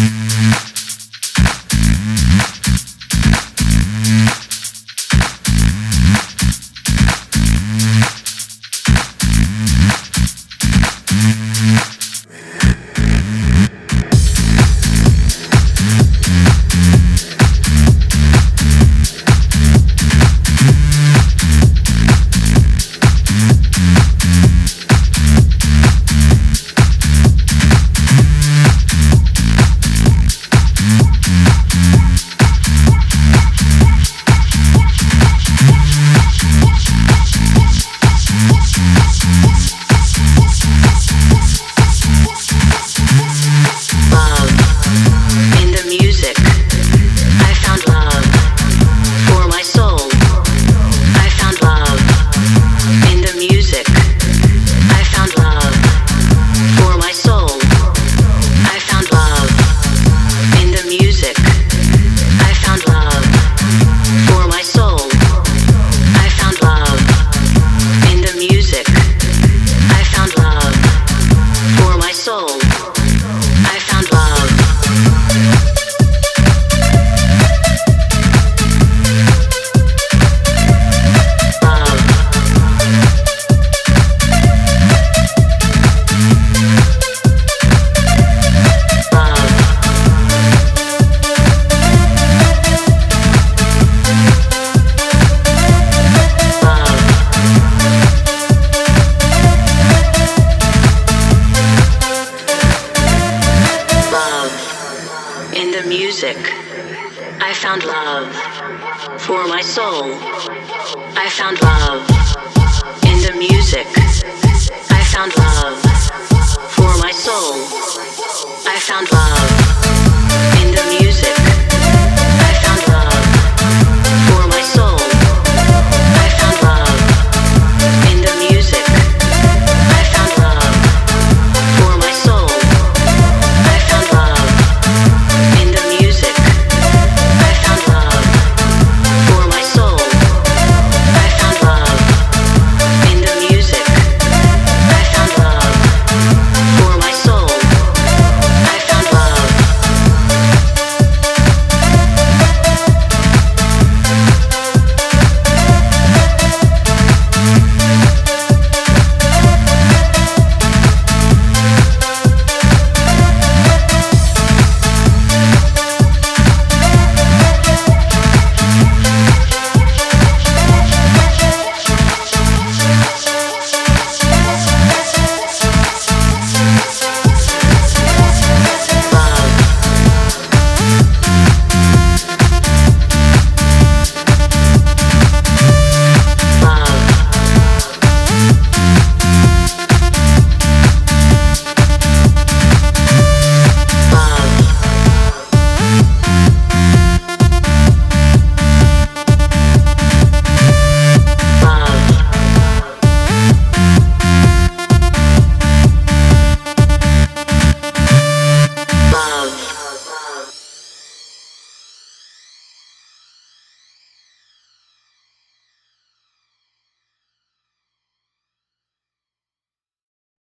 Mm-hmm. in the music. I found love for my soul. I found love in the music. I found love for my soul.